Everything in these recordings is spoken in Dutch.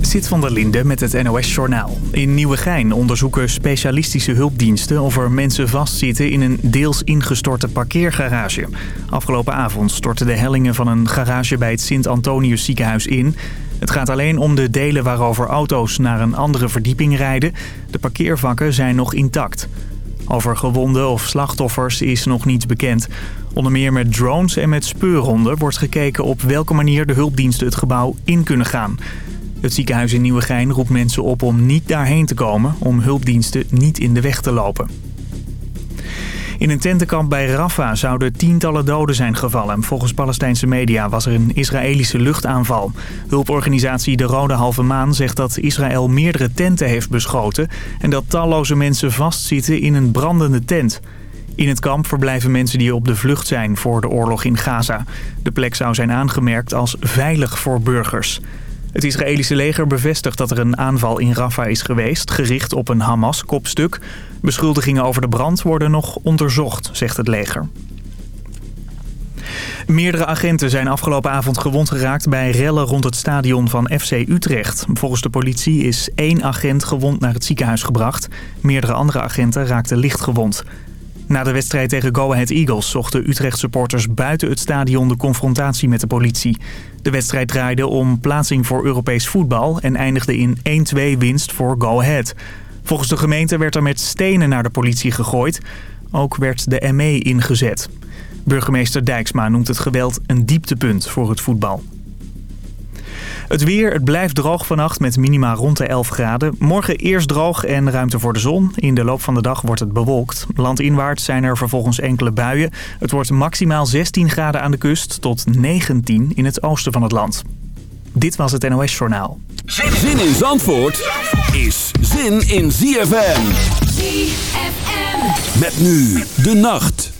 Zit van der Linde met het NOS-journaal. In Nieuwegein onderzoeken specialistische hulpdiensten of er mensen vastzitten in een deels ingestorte parkeergarage. Afgelopen avond stortten de hellingen van een garage bij het Sint-Antonius ziekenhuis in. Het gaat alleen om de delen waarover auto's naar een andere verdieping rijden. De parkeervakken zijn nog intact. Over gewonden of slachtoffers is nog niets bekend. Onder meer met drones en met speurhonden wordt gekeken op welke manier de hulpdiensten het gebouw in kunnen gaan. Het ziekenhuis in Nieuwegein roept mensen op om niet daarheen te komen... om hulpdiensten niet in de weg te lopen. In een tentenkamp bij Rafah zouden tientallen doden zijn gevallen. Volgens Palestijnse media was er een Israëlische luchtaanval. Hulporganisatie De Rode Halve Maan zegt dat Israël meerdere tenten heeft beschoten... en dat talloze mensen vastzitten in een brandende tent. In het kamp verblijven mensen die op de vlucht zijn voor de oorlog in Gaza. De plek zou zijn aangemerkt als veilig voor burgers. Het Israëlische leger bevestigt dat er een aanval in Rafah is geweest, gericht op een Hamas-kopstuk. Beschuldigingen over de brand worden nog onderzocht, zegt het leger. Meerdere agenten zijn afgelopen avond gewond geraakt bij rellen rond het stadion van FC Utrecht. Volgens de politie is één agent gewond naar het ziekenhuis gebracht. Meerdere andere agenten raakten licht gewond. Na de wedstrijd tegen Go Ahead Eagles zochten Utrecht-supporters buiten het stadion de confrontatie met de politie. De wedstrijd draaide om plaatsing voor Europees voetbal en eindigde in 1-2 winst voor Go Ahead. Volgens de gemeente werd er met stenen naar de politie gegooid. Ook werd de ME ingezet. Burgemeester Dijksma noemt het geweld een dieptepunt voor het voetbal. Het weer, het blijft droog vannacht met minima rond de 11 graden. Morgen eerst droog en ruimte voor de zon. In de loop van de dag wordt het bewolkt. Landinwaarts zijn er vervolgens enkele buien. Het wordt maximaal 16 graden aan de kust tot 19 in het oosten van het land. Dit was het NOS Journaal. Zin in Zandvoort is zin in ZFM. ZFM. Met nu de nacht.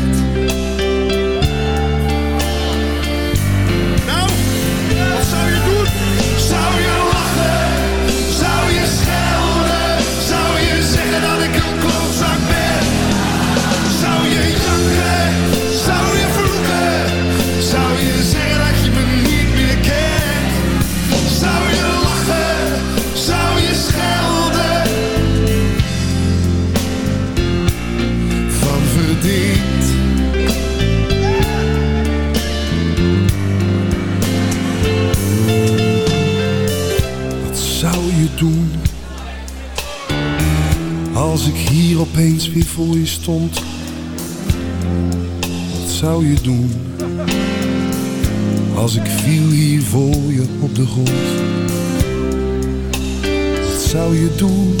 Grond Wat zou je doen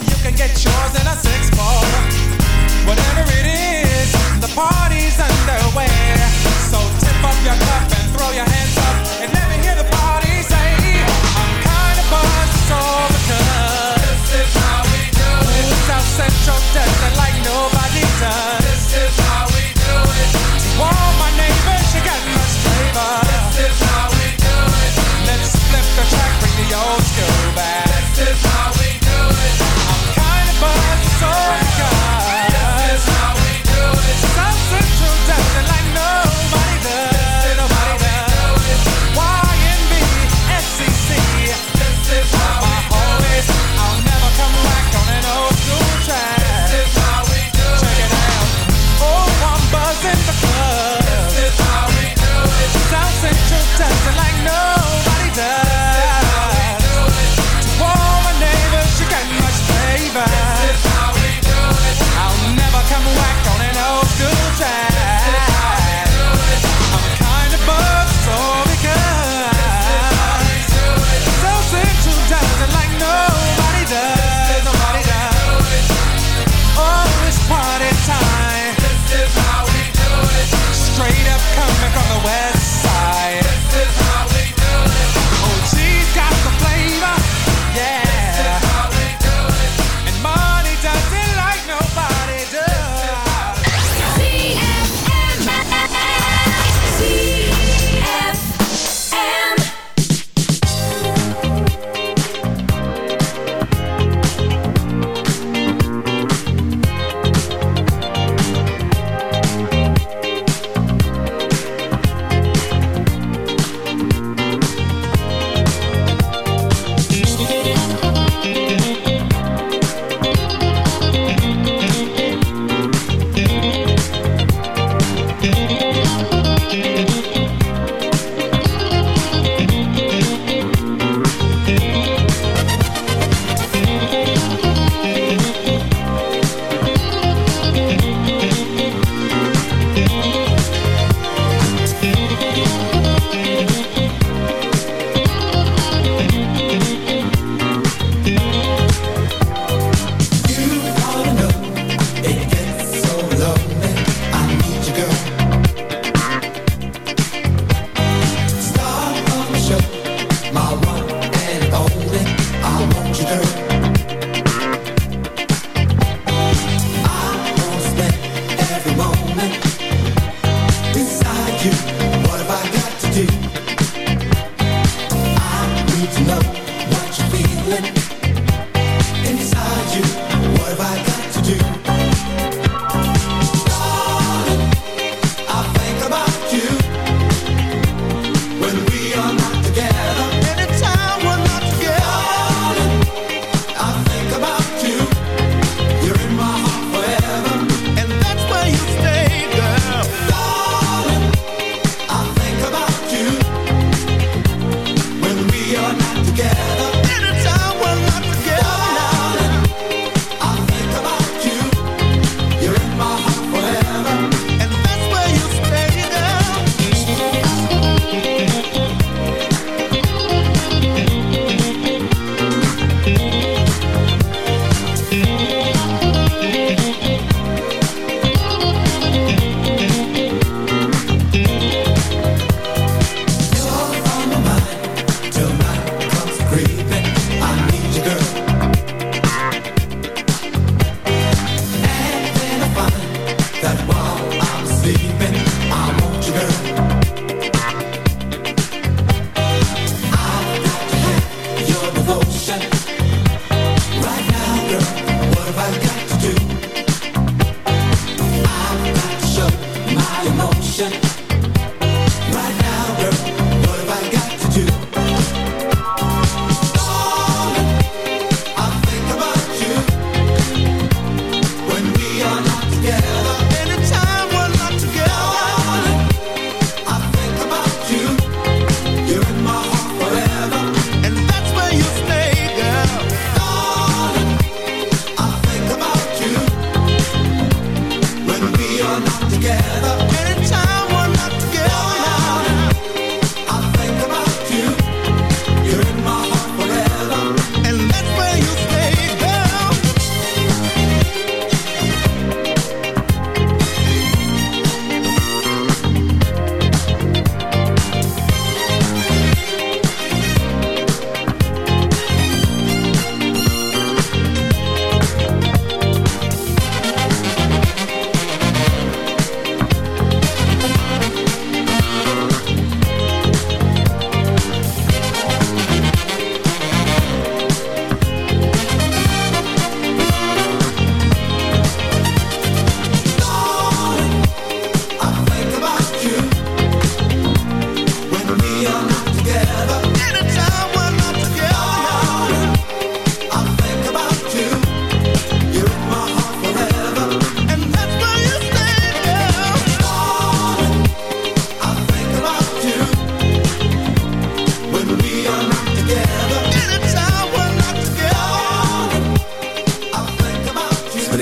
Can get yours in a six four. Whatever it is, the party's underway. So tip up your cup and throw your hands up and let me hear the party say, I'm kinda buzzed, it's all because this is how we do it. South Central does it like nobody does.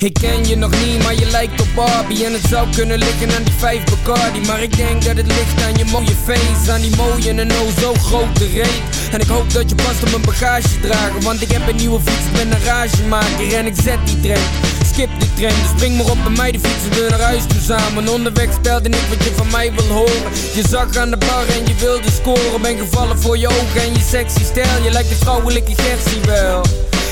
Ik ken je nog niet, maar je lijkt op Barbie. En het zou kunnen liggen aan die vijf Bacardi. Maar ik denk dat het ligt aan je mooie face Aan die mooie en oh zo grote reet. En ik hoop dat je past op mijn bagage dragen Want ik heb een nieuwe fiets, ik ben een ragemaker. En ik zet die trend skip die trein. Dus spring maar op bij mij, die fietsen we naar huis toe samen. Onderweg stelde ik wat je van mij wil horen. Je zag aan de bar en je wilde scoren. Ben gevallen voor je ogen en je sexy stijl. Je lijkt de vrouwelijke Gertie wel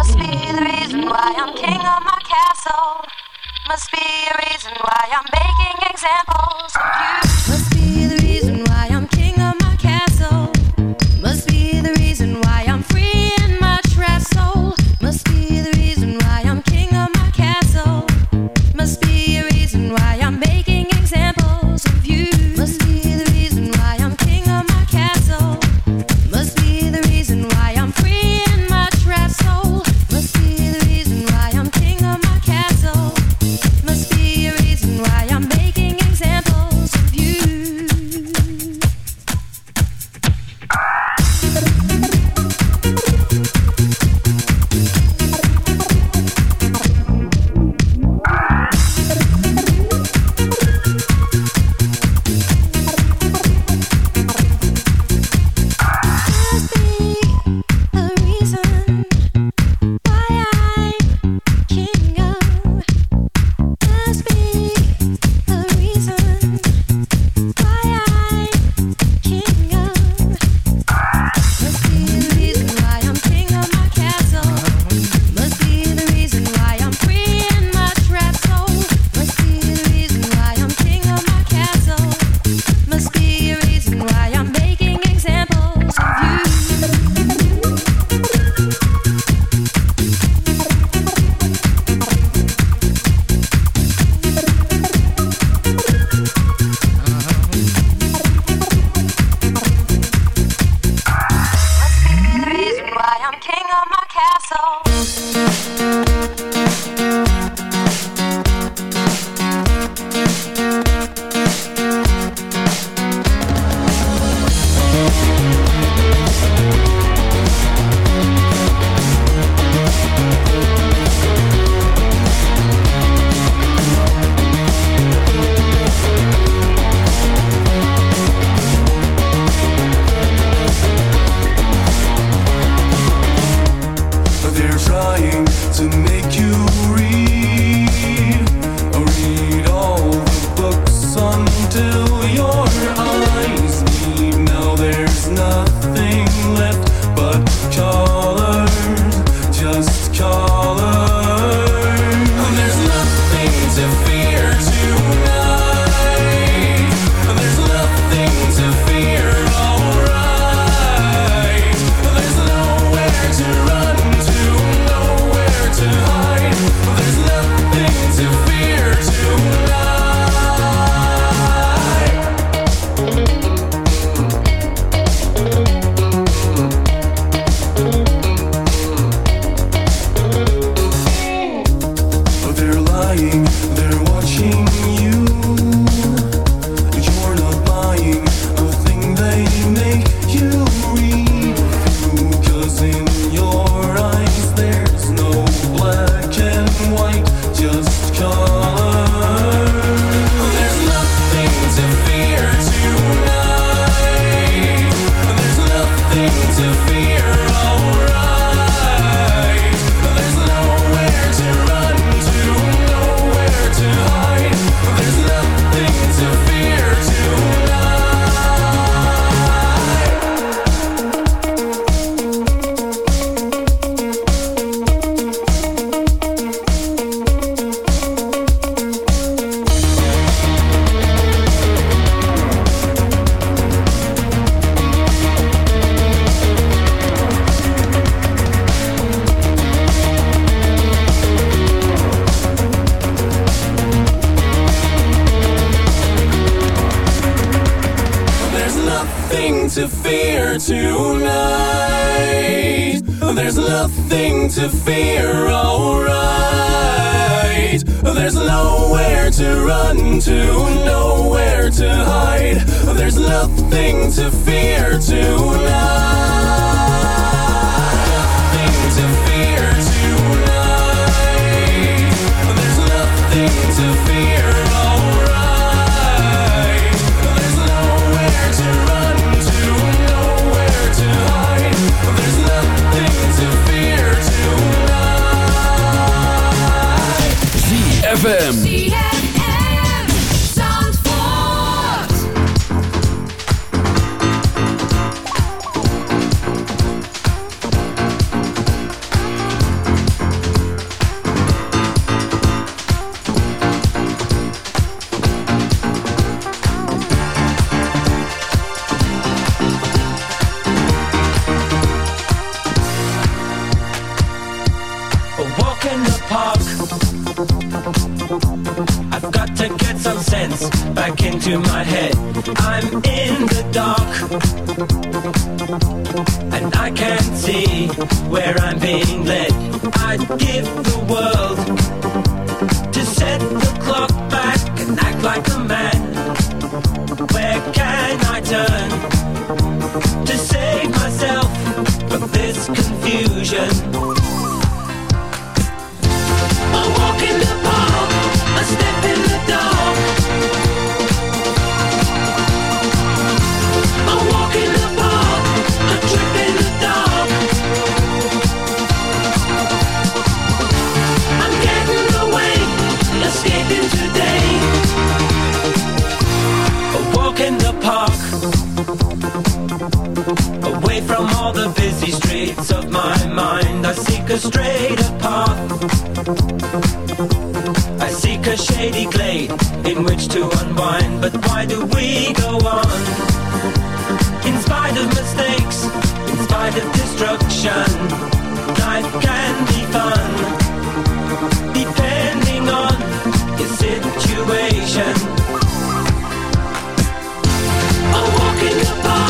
Must be the reason why I'm king of my castle. Must be a reason why I'm. to save myself from this confusion. a straighter path. I seek a shady glade in which to unwind But why do we go on? In spite of mistakes, in spite of destruction Life can be fun. Depending on your situation. A walking the park